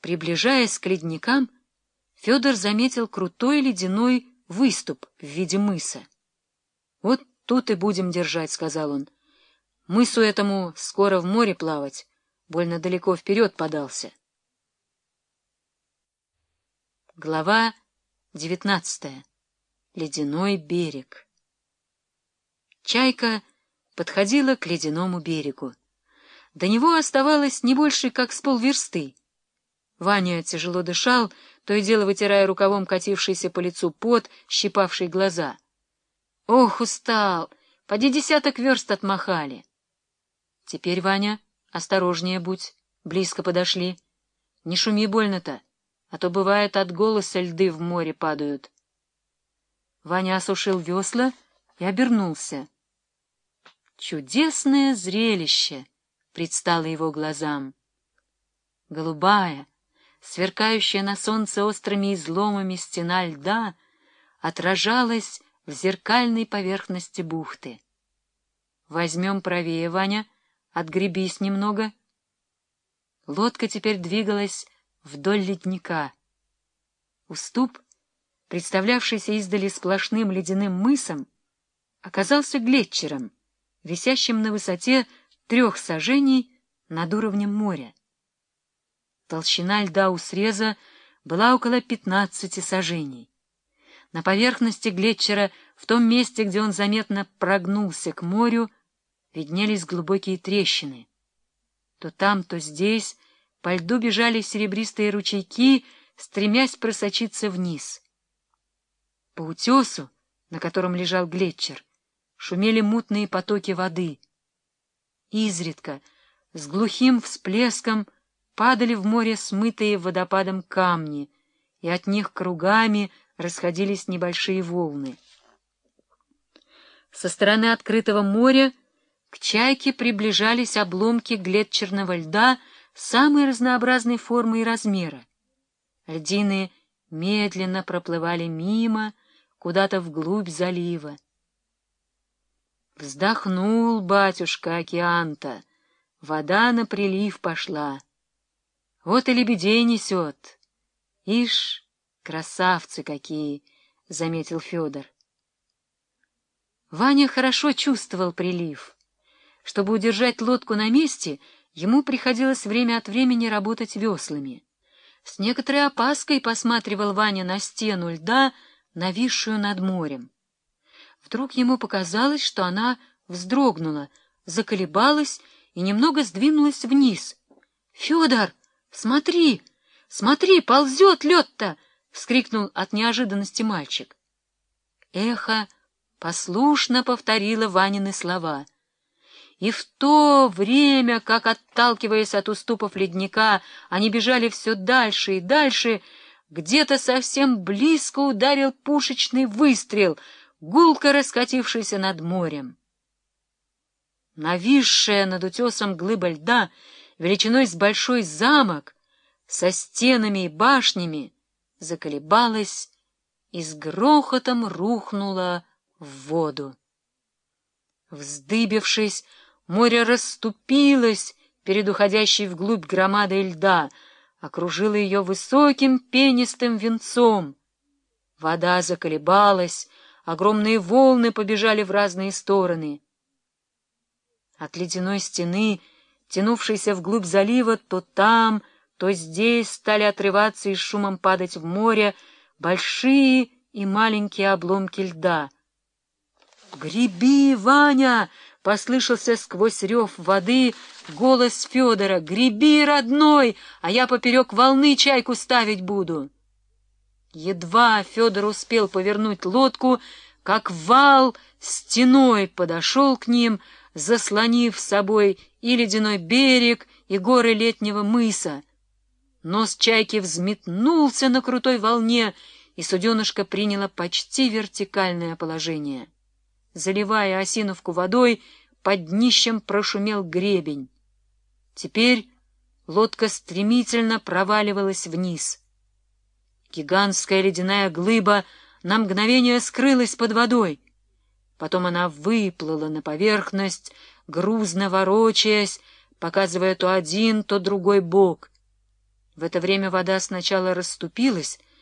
Приближаясь к ледникам, Федор заметил крутой ледяной выступ в виде мыса. — Вот тут и будем держать, — сказал он. — Мысу этому скоро в море плавать, больно далеко вперед подался. Глава девятнадцатая. Ледяной берег. Чайка подходила к ледяному берегу. До него оставалось не больше, как с полверсты. Ваня тяжело дышал, то и дело вытирая рукавом катившийся по лицу пот, щипавший глаза. Ох, устал! Поди десяток верст отмахали. Теперь, Ваня, осторожнее будь, близко подошли. Не шуми больно-то, а то, бывает, от голоса льды в море падают. Ваня осушил весла и обернулся. Чудесное зрелище предстало его глазам. Голубая, сверкающая на солнце острыми изломами стена льда, отражалась в зеркальной поверхности бухты. Возьмем правее, Ваня, отгребись немного. Лодка теперь двигалась вдоль ледника. Уступ, представлявшийся издали сплошным ледяным мысом, оказался глетчером, висящим на высоте трех сажений над уровнем моря. Толщина льда у среза была около пятнадцати сажений. На поверхности Глетчера, в том месте, где он заметно прогнулся к морю, виднелись глубокие трещины. То там, то здесь по льду бежали серебристые ручейки, стремясь просочиться вниз. По утесу, на котором лежал Глетчер, шумели мутные потоки воды. Изредка, с глухим всплеском, падали в море смытые водопадом камни, и от них кругами расходились небольшие волны. Со стороны открытого моря к чайке приближались обломки глетчерного льда самой разнообразной формы и размера. Льдины медленно проплывали мимо, куда-то вглубь залива. Вздохнул батюшка океанта, вода на прилив пошла. Вот и лебедей несет. Ишь, красавцы какие, — заметил Федор. Ваня хорошо чувствовал прилив. Чтобы удержать лодку на месте, ему приходилось время от времени работать веслами. С некоторой опаской посматривал Ваня на стену льда, нависшую над морем. Вдруг ему показалось, что она вздрогнула, заколебалась и немного сдвинулась вниз. — Федор! Смотри, смотри, ползет лед-то! — вскрикнул от неожиданности мальчик. Эхо послушно повторило Ванины слова. И в то время, как, отталкиваясь от уступов ледника, они бежали все дальше и дальше, где-то совсем близко ударил пушечный выстрел, гулко раскатившийся над морем. Нависшая над утесом глыба льда — величиной с большой замок, со стенами и башнями, заколебалась и с грохотом рухнула в воду. Вздыбившись, море расступилось перед уходящей вглубь громадой льда, окружило ее высоким пенистым венцом. Вода заколебалась, огромные волны побежали в разные стороны. От ледяной стены — тянувшиеся вглубь залива, то там, то здесь стали отрываться и шумом падать в море большие и маленькие обломки льда. «Греби, Ваня!» — послышался сквозь рев воды голос Федора. «Греби, родной, а я поперек волны чайку ставить буду!» Едва Федор успел повернуть лодку, как вал стеной подошел к ним, заслонив собой и ледяной берег, и горы летнего мыса. Нос чайки взметнулся на крутой волне, и суденышко приняло почти вертикальное положение. Заливая осиновку водой, под днищем прошумел гребень. Теперь лодка стремительно проваливалась вниз. Гигантская ледяная глыба на мгновение скрылась под водой. Потом она выплыла на поверхность, грузно ворочаясь, показывая то один, то другой бок. В это время вода сначала расступилась,